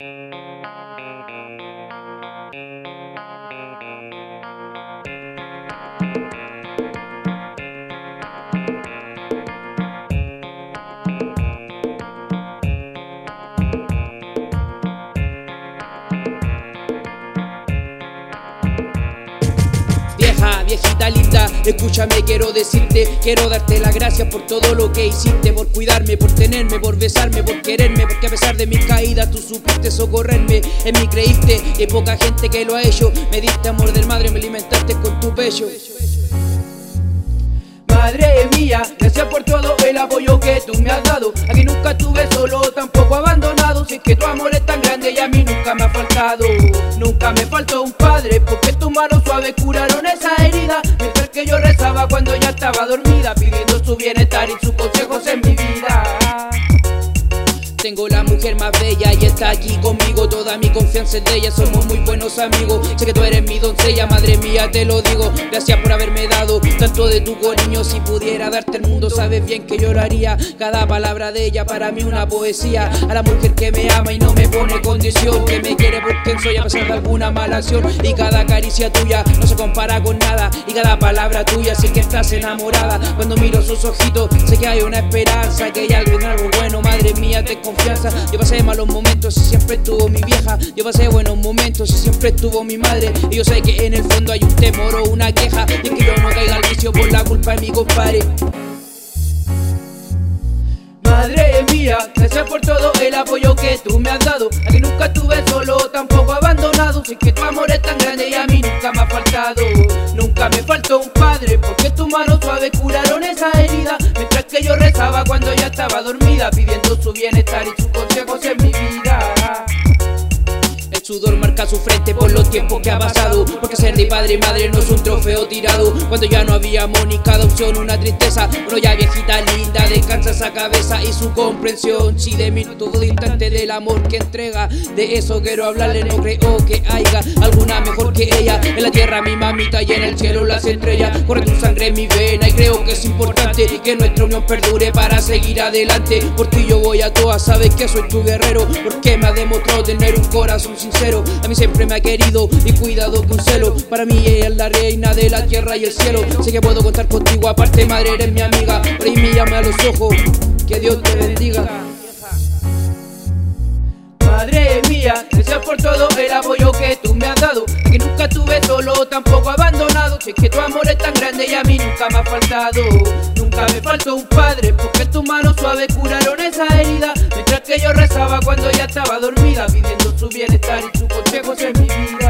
Música Vieja, viejita linda, escúchame, quiero decirte, quiero darte las gracias por todo lo que hiciste, por cuidarme, por tenerme, por besarme, por quererme, porque a pesar de mis caídas tú supiste socorrerme, en mí creíste y hay poca gente que lo ha hecho, me diste amor del madre, me alimentaste con tu pecho. Madre mía, gracias por todo el apoyo que tú me has dado. Aquí nunca estuve solo, tampoco abandonado. Si que tu amor es tan grande y a mí nunca me ha faltado. Nunca me faltó un padre, porque tus manos suaves curaron esa herida. Mientras que yo rezaba cuando ya estaba dormida, pidiendo su bienestar y sus consejos en mi vida. Tengo la mujer más bella y está aquí conmigo. Toda mi confianza es de ella, somos muy buenos amigos. Sé que tú eres mi doncella, madre mía te lo digo. Gracias por haberme dado tanto de tu cariño. Si pudiera darte el mundo sabes bien que lloraría. Cada palabra de ella para mí una poesía. A la mujer que me ama y no me pone condición. Que me quiere por quien soy a pesar de alguna mala acción. Y cada caricia tuya no se compara con nada. Y cada palabra tuya sé que estás enamorada. Cuando miro sus ojitos sé que hay una esperanza Que hay algo algo bueno, confianza. Yo pasé malos momentos y siempre estuvo mi vieja. Yo pasé buenos momentos y siempre estuvo mi madre. Y yo sé que en el fondo hay un temor o una queja. Y que yo no caiga al vicio por la culpa de mi compadre. Madre mía, gracias por todo el apoyo que tú me has dado. Aquí nunca estuve solo, tampoco abandonado. Sé que tu amor es tan grande y a mí nunca me ha faltado. Nunca me faltó un padre, porque tus manos suaves curaron esa herida. Que yo rezaba cuando ya estaba dormida, pidiendo su bienestar y sus consejos en mi vida. Sudor marca su frente por los tiempos que ha pasado. Porque ser de padre y madre no es un trofeo tirado. Cuando ya no había amor ni cada opción una tristeza. Uno ya viejita linda descansa esa cabeza y su comprensión. Si de mí todo instante del amor que entrega De eso quiero hablarle, no creo que haya alguna mejor que ella. En la tierra mi mamita y en el cielo las estrellas. Corre tu sangre mi vena y creo que es importante Que nuestra unión perdure para seguir adelante. Por ti yo voy a todas, sabes que soy tu guerrero. Porque me ha demostrado tener un corazón sincero A mí siempre me ha querido y cuidado con celo. Para mí ella es la reina de la tierra y el cielo. Sé que puedo contar contigo, aparte madre eres mi amiga. Ahí mírame a los ojos, que Dios te bendiga. Madre mía, gracias por todo el apoyo que tú me has dado. Que nunca estuve solo, tampoco abandonado. Sé que tu amor es tan grande y a mí nunca me ha faltado. Nunca me faltó un padre, porque tus manos suaves curaron esa herida. Mientras que yo rezaba cuando ya estaba dormida Pidiendo bienestar y sus consejos en mi vida